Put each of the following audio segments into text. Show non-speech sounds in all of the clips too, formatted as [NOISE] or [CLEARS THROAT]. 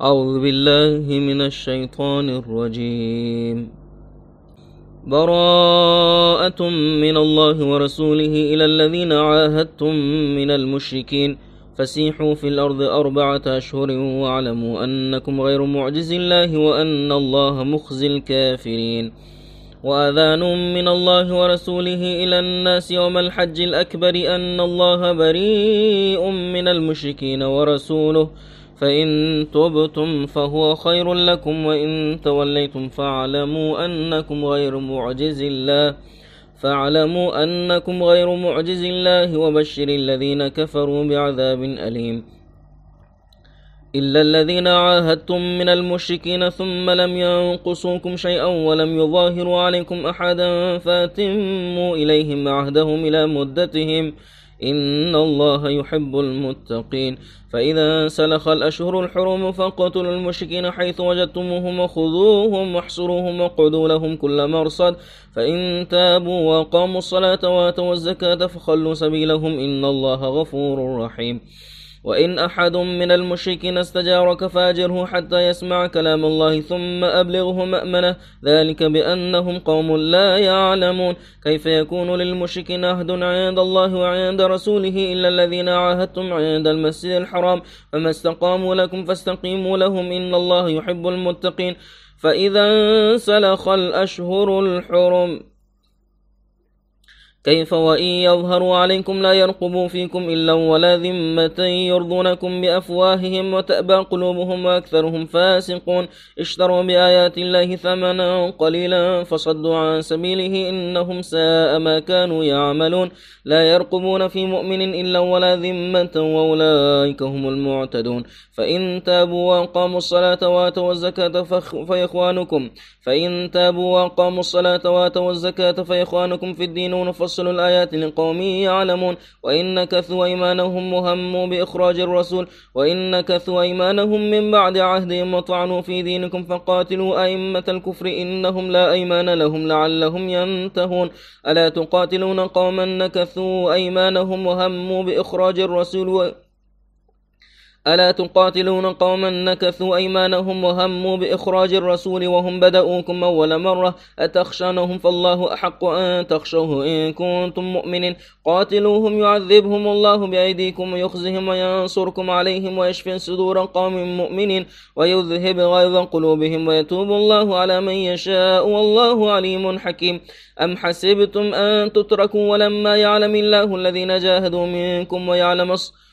أعوذ بالله من الشيطان الرجيم. براءة من الله ورسوله إلى الذين عاهدتم من المشركين. فسيحوا في الأرض أربعة أشهر واعلموا أنكم غير معجز الله وأن الله مخزي الكافرين. وأذان من الله ورسوله إلى الناس يوم الحج الأكبر أن الله بريء من المشركين ورسوله. فإن تبتم فهو خير لكم وإن توليتم فاعلموا أنكم غير معجز الله فاعلموا أنكم غير معجز الله وبشر الذين كفروا بعذاب أليم. إلا الذين عاهدتم من المشركين ثم لم ينقصوكم شيئا ولم يظاهروا عليكم أحدا فاتموا إليهم عهدهم إلى مدتهم إن الله يحب المتقين فإذا سلخ الأشهر الحرم فاقتلوا المشركين حيث وجدتموهم وخذوهم واحصروهم واقعدوا لهم كل مرصد فإن تابوا وقاموا الصلاة واتوا الزكاة فخلوا سبيلهم إن الله غفور رحيم وإن أحد من المشركين استجارك فاجره حتى يسمع كلام الله ثم أبلغه مأمنة. ذلك بأنهم قوم لا يعلمون. كيف يكون للمشركين عهد عند الله وعند رسوله إلا الذين عاهدتم عند المسجد الحرام؟ فما استقاموا لكم فاستقيموا لهم. إن الله يحب المتقين. فإذا انسلخ الأشهر الحرم كيف وإن يظهروا عليكم لا يرقبوا فيكم إلا ولا ذمة يرضونكم بأفواههم وتأبى قلوبهم وأكثرهم فاسقون. اشتروا بآيات الله ثمنا قليلا فصدوا عن سبيله إنهم ساء ما كانوا يعملون. لا يرقبون في مؤمن إلا ولا ذمة وأولئك هم المعتدون. فإن تابوا وأقاموا الصلاة وآتوا الزكاة فإخوانكم. فإن تابوا وأقاموا الصلاة وآتوا الزكاة فإخوانكم في الدين ونفصل الآيات لقوم يعلمون. وإن نكثوا أيمانهم وهموا بإخراج الرسول. وإن نكثوا أيمانهم من بعد عهدهم وطعنوا في دينكم فقاتلوا أئمة الكفر إنهم لا أيمان لهم لعلهم ينتهون. ألا تقاتلون قوما نكثوا أيمانهم وهموا بإخراج الرسول ألا تقاتلون قوما نكثوا أيمانهم وهموا بإخراج الرسول وهم بدأوكم أول مرة أتخشونهم فالله أحق أن تخشوه إن كنتم مؤمنين قاتلوهم يعذبهم الله بأيديكم ويخزهم وينصركم عليهم ويشفي صدور قوم مؤمنين ويذهب غيظ قلوبهم ويتوب الله على من يشاء والله عليم حكيم أم حسبتم أن تتركوا ولما يعلم الله الذين جاهدوا منكم ويعلم الصدور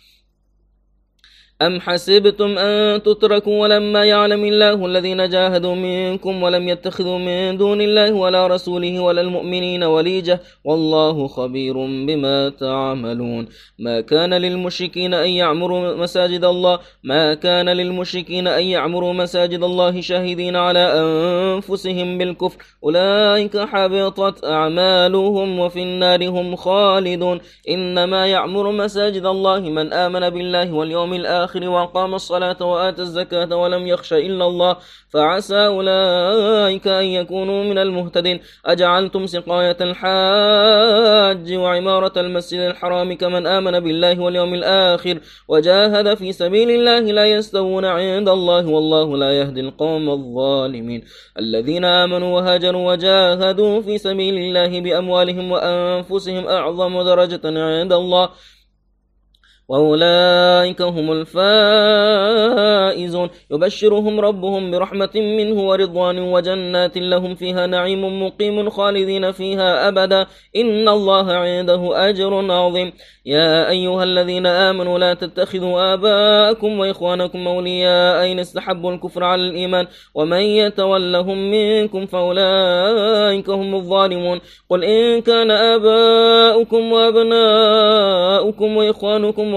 أم حسبتم أن تتركوا ولما يعلم الله الذين جاهدوا منكم ولم يتخذوا من دون الله ولا رسوله ولا المؤمنين وليجة والله خبير بما تعملون. ما كان للمشركين أن يعمروا مساجد الله ما كان للمشركين أن يعمروا مساجد الله شاهدين على أنفسهم بالكفر. أولئك حبطت أعمالهم وفي النار هم خالدون. إنما يعمر مساجد الله من آمن بالله واليوم الآخر. الآخر وأقام الصلاة وآتى الزكاة ولم يخش إلا الله فعسى أولئك أن يكونوا من المهتدين. أجعلتم سقاية الحاج وعمارة المسجد الحرام كمن آمن بالله واليوم الآخر وجاهد في سبيل الله لا يستوون عند الله والله لا يهدي القوم الظالمين. الذين آمنوا وهاجروا وجاهدوا في سبيل الله بأموالهم وأنفسهم أعظم درجة عند الله وأولئك هم الفائزون. يبشرهم ربهم برحمة منه ورضوان وجنات لهم فيها نعيم مقيم خالدين فيها أبدا. إن الله عنده أجر عظيم. يا أيها الذين آمنوا لا تتخذوا آباءكم وإخوانكم أولياء إن استحبوا الكفر على الإيمان. ومن يتولهم منكم فأولئك هم الظالمون. قل إن كان آباؤكم وأبناؤكم وإخوانكم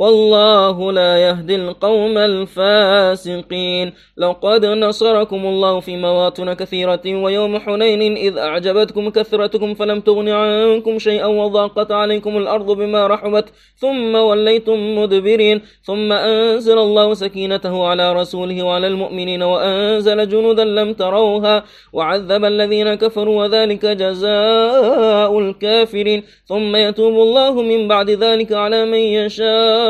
والله لا يهدي القوم الفاسقين. لقد نصركم الله في مواطن كثيرة ويوم حنين إذ أعجبتكم كثرتكم فلم تغن عنكم شيئا وضاقت عليكم الأرض بما رحبت ثم وليتم مدبرين. ثم أنزل الله سكينته على رسوله وعلى المؤمنين وأنزل جنودا لم تروها وعذب الذين كفروا وذلك جزاء الكافرين. ثم يتوب الله من بعد ذلك على من يشاء.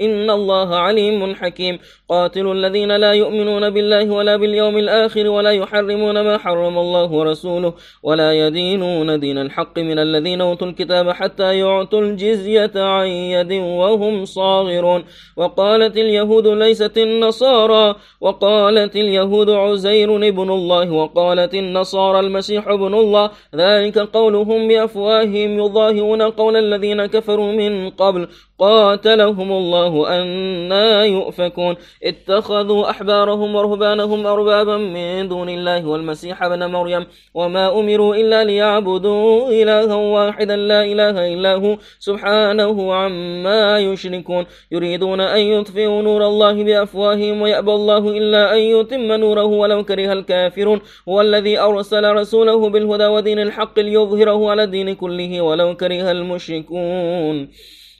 إن الله عليم حكيم. قاتلوا الذين لا يؤمنون بالله ولا باليوم الآخر ولا يحرمون ما حرم الله ورسوله ولا يدينون دين الحق من الذين أوتوا الكتاب حتى يعطوا الجزية عن يد وهم صاغرون. وقالت اليهود ليست النصارى. وقالت اليهود عزير ابن الله. وقالت النصارى المسيح ابن الله. ذلك قولهم بأفواههم يظاهرون قول الذين كفروا من قبل. قاتلهم الله أنا يؤفكون. اتخذوا أحبارهم ورهبانهم أربابا من دون الله والمسيح ابن مريم وما أمروا إلا ليعبدوا إلها واحدا لا إله إلا هو سبحانه عما يشركون. يريدون أن يطفئوا نور الله بأفواههم ويأبى الله إلا أن يتم نوره ولو كره الكافرون. هو الذي أرسل رسوله بالهدى ودين الحق ليظهره على الدين كله ولو كره المشركون.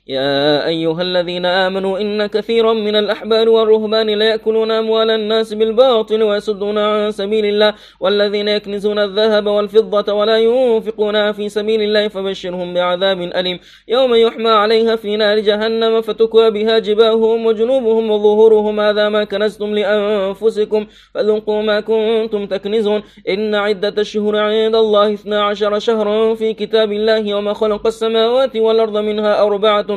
يا أيها الذين آمنوا إن كثيرا من الأحبار والرهبان لا يأكلون أموال الناس بالباطل ويصدون عن سبيل الله والذين يكنزون الذهب والفضة ولا ينفقونها في سبيل الله فبشرهم بعذاب أليم. يوم يحمى عليها في نار جهنم فتكوى بها جباههم وجنوبهم وظهورهم. هذا ما كنزتم لأنفسكم فذوقوا ما كنتم تكنزون. إن عدة الشهور عند الله اثنا عشر شهرا في كتاب الله وما خلق السماوات والأرض منها أربعة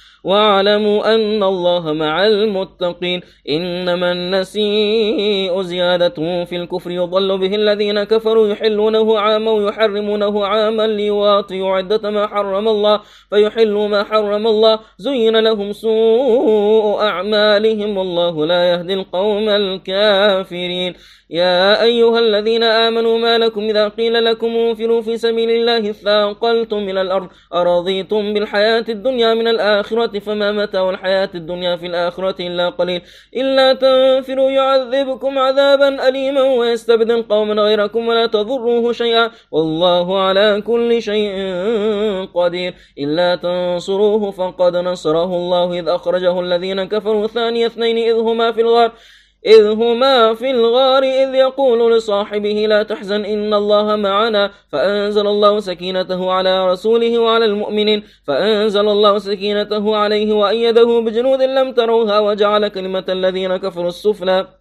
واعلموا أن الله مع المتقين إنما النسيء زيادة في الكفر يضل به الذين كفروا يحلونه عاما ويحرمونه عاما ليواطئوا عدة ما حرم الله فيحلوا ما حرم الله زين لهم سوء أعمالهم والله لا يهدي القوم الكافرين يا أيها الذين آمنوا ما لكم إذا قيل لكم انفروا في سبيل الله ثاقلتم إلى الأرض أرضيتم بالحياة الدنيا من الآخرة فما متاع الحياة الدنيا في الآخرة إلا قليل. إلا تنفروا يعذبكم عذابا أليما ويستبدل قوما غيركم ولا تضروه شيئا. والله على كل شيء قدير. إلا تنصروه فقد نصره الله إذ أخرجه الذين كفروا ثاني اثنين إذ هما في الغار. إذ هما في الغار إذ يقول لصاحبه لا تحزن إن الله معنا فأنزل الله سكينته على رسوله وعلى المؤمنين فأنزل الله سكينته عليه وأيده بجنود لم تروها وجعل كلمة الذين كفروا السفلى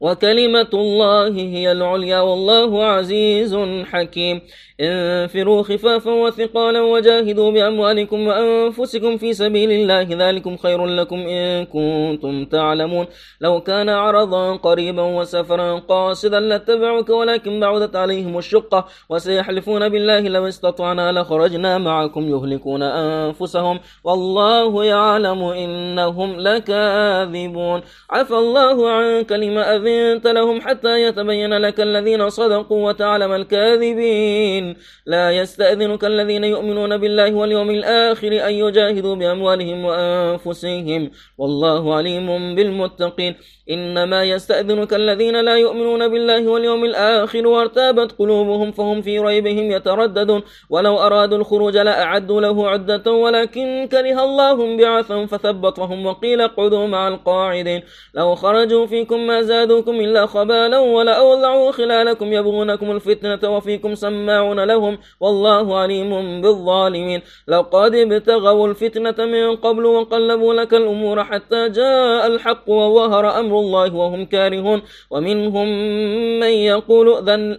وكلمة الله هي العليا والله عزيز حكيم. انفروا خفافا وثقالا وجاهدوا بأموالكم وأنفسكم في سبيل الله. ذلكم خير لكم إن كنتم تعلمون. لو كان عرضا قريبا وسفرا قاصدا لاتبعوك ولكن بعدت عليهم الشقة وسيحلفون بالله. لو استطعنا لخرجنا معكم يهلكون أنفسهم. والله يعلم إنهم لكاذبون. عفى الله عنك لما أذنت لهم حتى يتبين لك الذين صدقوا وتعلم الكاذبين. لا يستأذنك الذين يؤمنون بالله واليوم الآخر أن يجاهدوا بأموالهم وأنفسهم. والله عليم بالمتقين. إنما يستأذنك الذين لا يؤمنون بالله واليوم الآخر وارتابت قلوبهم فهم في ريبهم يترددون. ولو أرادوا الخروج لأعدوا له عدة ولكن كره الله بعثا فثبطهم وقيل اقعدوا مع القاعدين. لو خرجوا فيكم ما زادوكم إلا خبالا ولأوضعوا خلالكم يبغونكم الفتنة وفيكم سماعون لهم والله عليم بالظالمين. لقد ابتغوا الفتنة من قبل وقلبوا لك الأمور حتى جاء الحق وظهر أمر الله وهم كارهون. ومنهم من يقول ذن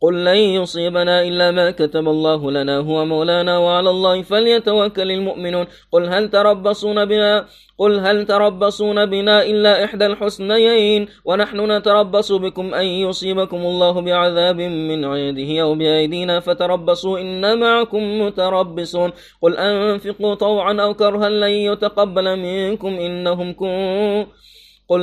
قل لن يصيبنا إلا ما كتب الله لنا هو مولانا وعلى الله فليتوكل المؤمنون قل هل تربصون بنا قل هل تربصون بنا إلا إحدى الحسنيين ونحن نتربص بكم أن يصيبكم الله بعذاب من عنده أو بأيدينا فتربصوا إن معكم متربصون قل أنفقوا طوعا أو كرها لن يتقبل منكم إنهم كن قل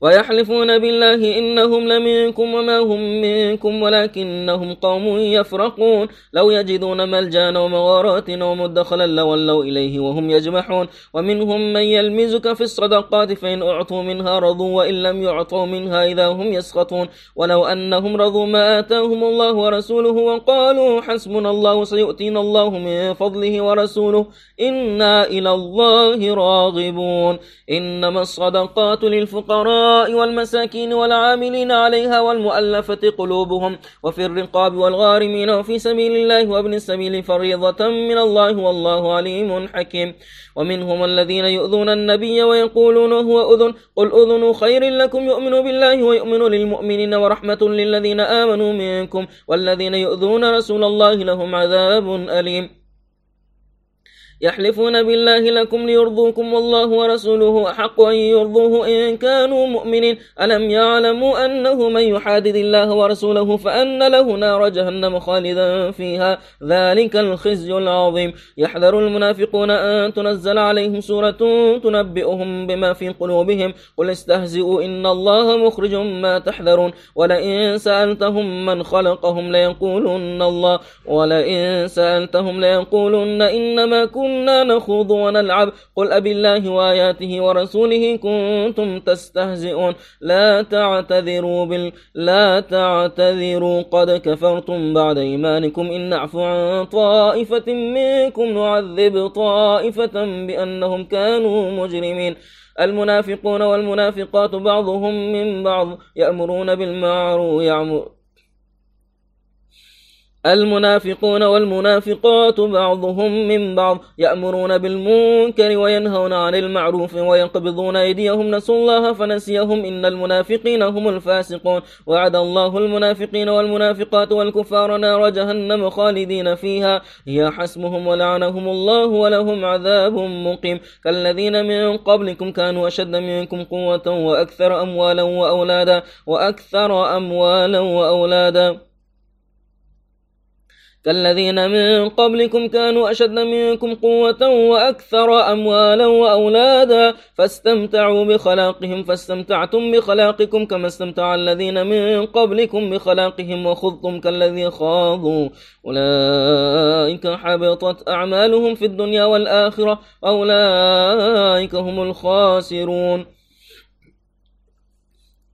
ويحلفون بالله إنهم لمنكم وما هم منكم ولكنهم قوم يفرقون. لو يجدون ملجأ ومغارات ومدخلا لولوا إليه وهم يجمحون. ومنهم من يلمزك في الصدقات فإن أعطوا منها رضوا وإن لم يعطوا منها إذا هم يسخطون. ولو أنهم رضوا ما آتاهم الله ورسوله وقالوا حسبنا الله سيؤتينا الله من فضله ورسوله إنا إلى الله راغبون. إنما الصدقات للفقراء والمساكين والعاملين عليها والمؤلفة قلوبهم وفي الرقاب والغارمين وفي سبيل الله وابن السبيل فريضة من الله والله عليم حكيم. ومنهم الذين يؤذون النبي ويقولون هو أذن قل أذن خير لكم يؤمن بالله ويؤمن للمؤمنين ورحمة للذين آمنوا منكم والذين يؤذون رسول الله لهم عذاب أليم. يحلفون بالله لكم ليرضوكم والله ورسوله أحق أن يرضوه إن كانوا مؤمنين. ألم يعلموا أنه من يحادد الله ورسوله فأن له نار جهنم خالدا فيها؟ ذلك الخزي العظيم. يحذر المنافقون أن تنزل عليهم سورة تنبئهم بما في قلوبهم. قل استهزئوا إن الله مخرج ما تحذرون. ولئن سألتهم من خلقهم ليقولن الله. ولئن سألتهم ليقولن إنما كنت كنا نخوض ونلعب. قل أبي الله وآياته ورسوله كنتم تستهزئون. لا تعتذروا بال لا تعتذروا. قد كفرتم بعد إيمانكم. إن نعفو عن طائفة منكم نعذب طائفة بأنهم كانوا مجرمين. المنافقون والمنافقات بعضهم من بعض يأمرون بالمعروف يعمر المنافقون والمنافقات بعضهم من بعض يأمرون بالمنكر وينهون عن المعروف ويقبضون أيديهم. نسوا الله فنسيهم. إن المنافقين هم الفاسقون. وعد الله المنافقين والمنافقات والكفار نار جهنم خالدين فيها. هي حسبهم ولعنهم الله ولهم عذاب مقيم. كالذين من قبلكم كانوا أشد منكم قوة وأكثر أموالا وأولادا وأكثر أموالا وأولادا. كالذين من قبلكم كانوا أشد منكم قوة وأكثر أموالا وأولادا فاستمتعوا بخلاقهم فاستمتعتم بخلاقكم كما استمتع الذين من قبلكم بخلاقهم وخذتم كالذي خاضوا. أولئك حبطت أعمالهم في الدنيا والآخرة أولئك هم الخاسرون.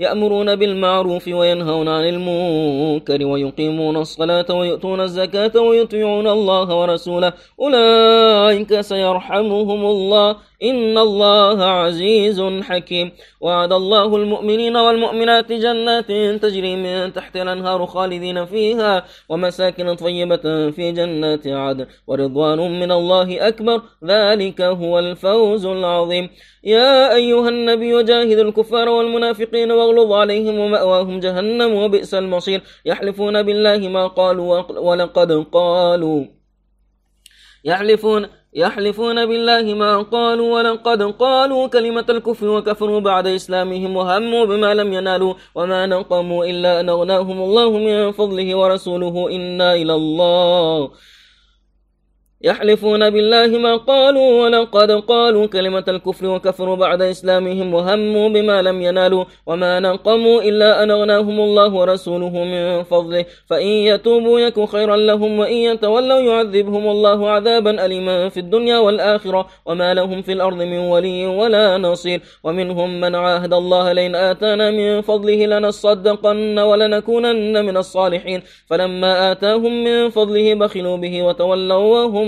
يأمرون بالمعروف وينهون عن المنكر ويقيمون الصلاة ويؤتون الزكاة ويطيعون الله ورسوله. أولئك سيرحمهم الله. إن الله عزيز حكيم. وعد الله المؤمنين والمؤمنات جنات تجري من تحت الأنهار خالدين فيها. ومساكن طيبة في جنات عدن. ورضوان من الله أكبر. ذلك هو الفوز العظيم. يا أيها النبي جاهد الكفار والمنافقين واغلظ عليهم ومأواهم جهنم وبئس المصير. يحلفون بالله ما قالوا ولقد قالوا. يحلفون يحلفون بالله ما قالوا ولقد قالوا. كلمة الكفر وكفروا بعد إسلامهم وهموا بما لم ينالوا. وما نقموا إلا أن أغناهم الله من فضله ورسوله. إنا إلى الله. يحلفون بالله ما قالوا ولقد قالوا كلمة الكفر وكفروا بعد إسلامهم وهموا بما لم ينالوا وما نقموا إلا أن أغناهم الله ورسوله من فضله. فإن يتوبوا يكن خيرا لهم وإن يتولوا يعذبهم الله عذابا أليما في الدنيا والآخرة. وما لهم في الأرض من ولي ولا نصير. ومنهم من عاهد الله لئن آتانا من فضله لنصدقن ولنكونن من الصالحين. فلما آتاهم من فضله بخلوا به وتولوا وهم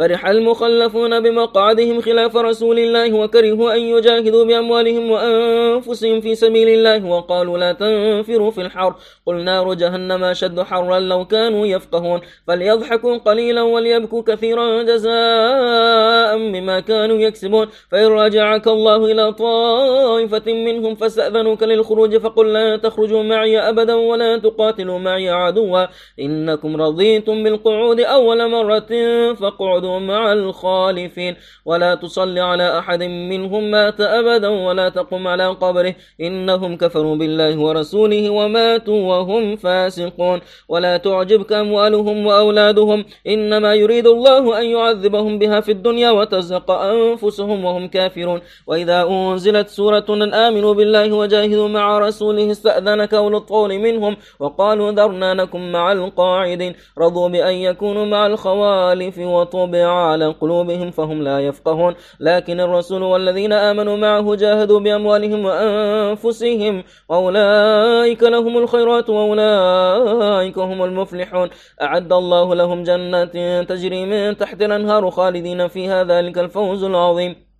فرح المخلفون بمقعدهم خلاف رسول الله وكرهوا أن يجاهدوا بأموالهم وأنفسهم في سبيل الله وقالوا لا تنفروا في الحر. قل نار جهنم أشد حرا لو كانوا يفقهون. فليضحكوا قليلا وليبكوا كثيرا جزاء بما كانوا يكسبون. فإن رجعك الله إلى طائفة منهم فاستأذنوك للخروج فقل لا تخرجوا معي أبدا ولا تقاتلوا معي عدوا. إنكم رضيتم بالقعود أول مرة فاقعدوا مع الخالفين. ولا تصل على أحد منهم مات أبدا ولا تقم على قبره. إنهم كفروا بالله ورسوله وماتوا وهم فاسقون. ولا تعجبك أموالهم وأولادهم. إنما يريد الله أن يعذبهم بها في الدنيا وتزهق أنفسهم وهم كافرون. وإذا أنزلت سورة أن آمنوا بالله وجاهدوا مع رسوله استأذنك أولو الطول منهم وقالوا ذرنا نكن مع القاعدين. رضوا بأن يكونوا مع الخوالف وطبع على قلوبهم فهم لا يفقهون. لكن الرسول والذين آمنوا معه جاهدوا بأموالهم وأنفسهم. وأولئك لهم الخيرات وأولئك هم المفلحون. أعد الله لهم جنات تجري من تحت الأنهار خالدين فيها. ذلك الفوز العظيم.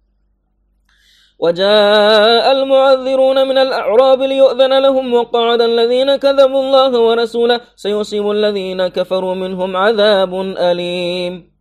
وجاء المعذرون من الأعراب ليؤذن لهم. وقعد الذين كذبوا الله ورسوله. سيصيب الذين كفروا منهم عذاب أليم.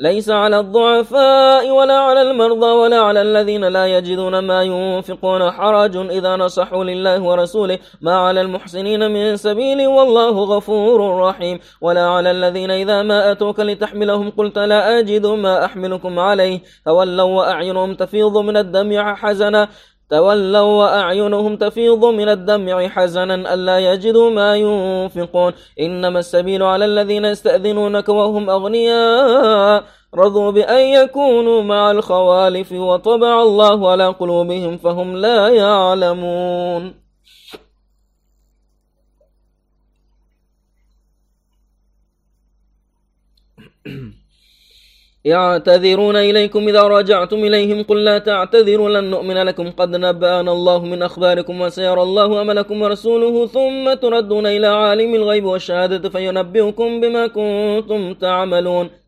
ليس على الضعفاء ولا على المرضى ولا على الذين لا يجدون ما ينفقون حرج إذا نصحوا لله ورسوله. ما على المحسنين من سبيل والله غفور رحيم. ولا على الذين إذا ما أتوك لتحملهم قلت لا أجد ما أحملكم عليه. تولوا وأعينهم تفيض من الدمع حزنا. تولوا وأعينهم تفيض من الدمع حزنا ألا يجدوا ما ينفقون. إنما السبيل على الذين يستأذنونك وهم أغنياء. رضوا بأن يكونوا مع الخوالف وطبع الله على قلوبهم فهم لا يعلمون. [CLEARS THROAT] يعتذرون إليكم إذا رجعتم إليهم قل لا تعتذروا لن نؤمن لكم. قد نبأنا الله من أخباركم وسيرى الله أملكم ورسوله ثم تردون إلى عالم الغيب والشهادة فينبئكم بما كنتم تعملون.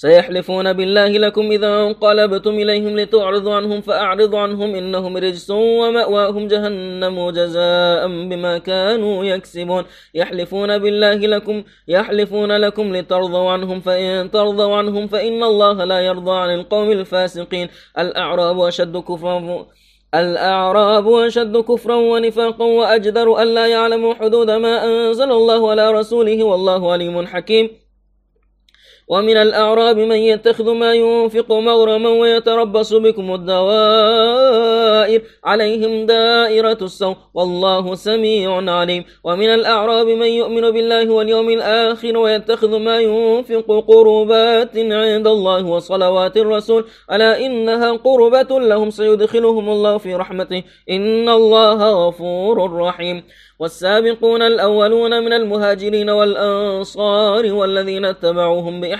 سيحلفون بالله لكم إذا انقلبتم إليهم لتعرضوا عنهم فأعرضوا عنهم إنهم رجس ومأواهم جهنم جزاء بما كانوا يكسبون. يحلفون بالله لكم يحلفون لكم لترضوا عنهم فإن ترضوا عنهم فإن الله لا يرضى عن القوم الفاسقين. الأعراب أشد كفرا الأعراب أشد كفرا ونفاقا وأجدر ألا يعلموا حدود ما أنزل الله على رسوله والله عليم حكيم. ومن الأعراب من يتخذ ما ينفق مغرما ويتربص بكم الدوائر عليهم دائرة السوء والله سميع عليم. ومن الأعراب من يؤمن بالله واليوم الآخر ويتخذ ما ينفق قربات عند الله وصلوات الرسول. ألا إنها قربة لهم سيدخلهم الله في رحمته. إن الله غفور رحيم. والسابقون الأولون من المهاجرين والأنصار والذين اتبعوهم بإحسان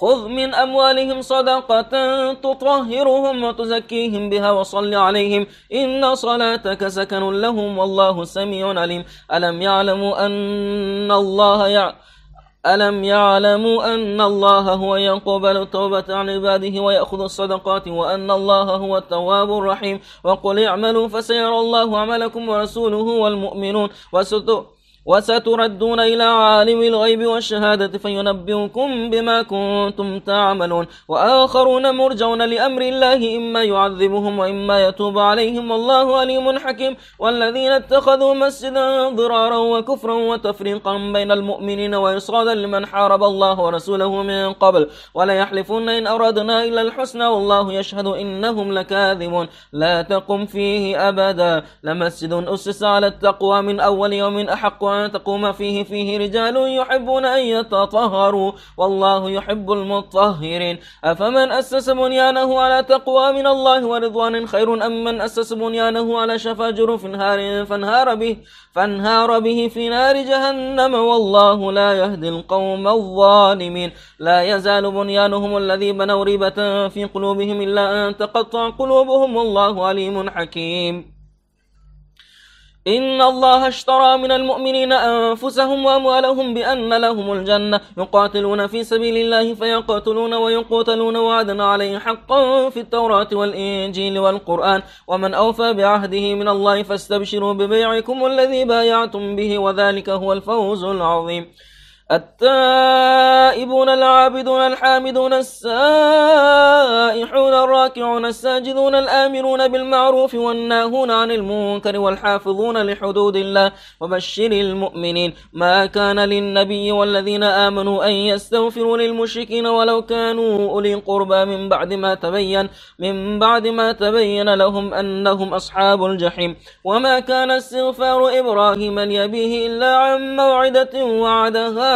خذ من أموالهم صدقة تطهرهم وتزكيهم بها وصل عليهم إن صلاتك سكن لهم والله سميع عليم ألم يعلموا أن الله يعلم ألم يعلموا أن الله هو يقبل التوبة عن عباده ويأخذ الصدقات وأن الله هو التواب الرحيم وقل اعملوا فسيرى الله عملكم ورسوله والمؤمنون وستؤ وستردون إلى عالم الغيب والشهادة فينبئكم بما كنتم تعملون. وآخرون مرجون لأمر الله إما يعذبهم وإما يتوب عليهم. والله عليم حكيم. والذين اتخذوا مسجدا ضرارا وكفرا وتفريقا بين المؤمنين وإصرادا لمن حارب الله ورسوله من قبل. ولا يحلفون إن أردنا إلا الحسنى. والله يشهد إنهم لكاذبون. لا تقم فيه أبدا. لمسجد أسس على التقوى من أول يوم أحق تقوم فيه فيه رجال يحبون أن يتطهروا. والله يحب المطهرين. أفمن أسس بنيانه على تقوى من الله ورضوان خير أم من أسس بنيانه على شفا جرف نهار فانهار به فانهار به في نار جهنم. والله لا يهدي القوم الظالمين. لا يزال بنيانهم الذي بنوا ريبة في قلوبهم إلا أن تقطع قلوبهم. والله عليم حكيم. إن الله اشترى من المؤمنين أنفسهم وأموالهم بأن لهم الجنة يقاتلون في سبيل الله فيقاتلون ويقتلون وعدا عليه حقا في التوراة والإنجيل والقرآن ومن أوفى بعهده من الله فاستبشروا ببيعكم الذي بايعتم به وذلك هو الفوز العظيم التائبون العابدون الحامدون السائحون الراكعون الساجدون الآمرون بالمعروف والناهون عن المنكر والحافظون لحدود الله وبشر المؤمنين. ما كان للنبي والذين آمنوا أن يستغفروا للمشركين ولو كانوا أولي قربى من بعد ما تبين من بعد ما تبين لهم أنهم أصحاب الجحيم. وما كان استغفار إبراهيم ليبيه إلا عن موعدة وعدها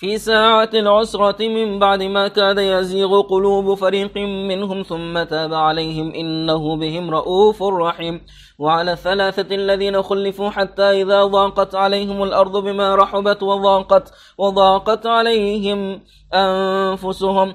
في ساعة العسرة من بعد ما كاد يزيغ قلوب فريق منهم ثم تاب عليهم إنه بهم رؤوف رحيم. وعلى الثلاثة الذين خلفوا حتى إذا ضاقت عليهم الأرض بما رحبت وضاقت وضاقت عليهم أنفسهم.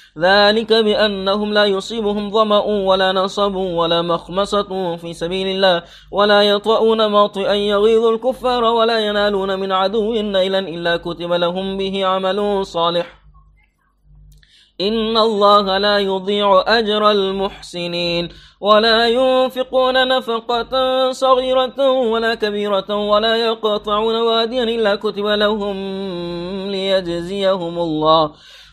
ذلك بأنهم لا يصيبهم ظمأ ولا نصب ولا مخمصة في سبيل الله ولا يطؤون موطئا يغيظ الكفار ولا ينالون من عدو نيلا إلا كتب لهم به عمل صالح. إن الله لا يضيع أجر المحسنين ولا ينفقون نفقة صغيرة ولا كبيرة ولا يقطعون واديا إلا كتب لهم ليجزيهم الله.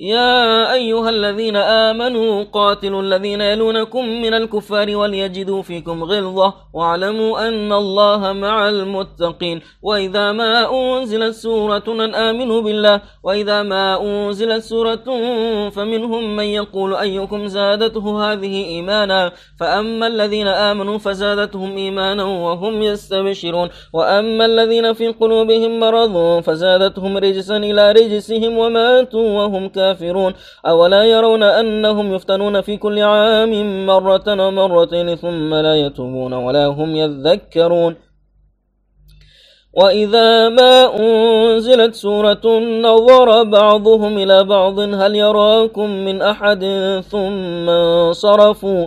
يا أيها الذين آمنوا قاتلوا الذين يلونكم من الكفار وليجدوا فيكم غلظة واعلموا أن الله مع المتقين وإذا ما أنزلت سورة أن آمنوا بالله وإذا ما أنزلت سورة فمنهم من يقول أيكم زادته هذه إيمانا فأما الذين آمنوا فزادتهم إيمانا وهم يستبشرون وأما الذين في قلوبهم مرض فزادتهم رجسا إلى رجسهم وماتوا وهم كافرون كافرون أولا يرون أنهم يفتنون في كل عام مرة ومرتين ثم لا يتوبون ولا هم يذكرون. وإذا ما أنزلت سورة نظر بعضهم إلى بعض هل يراكم من أحد ثم صرفوا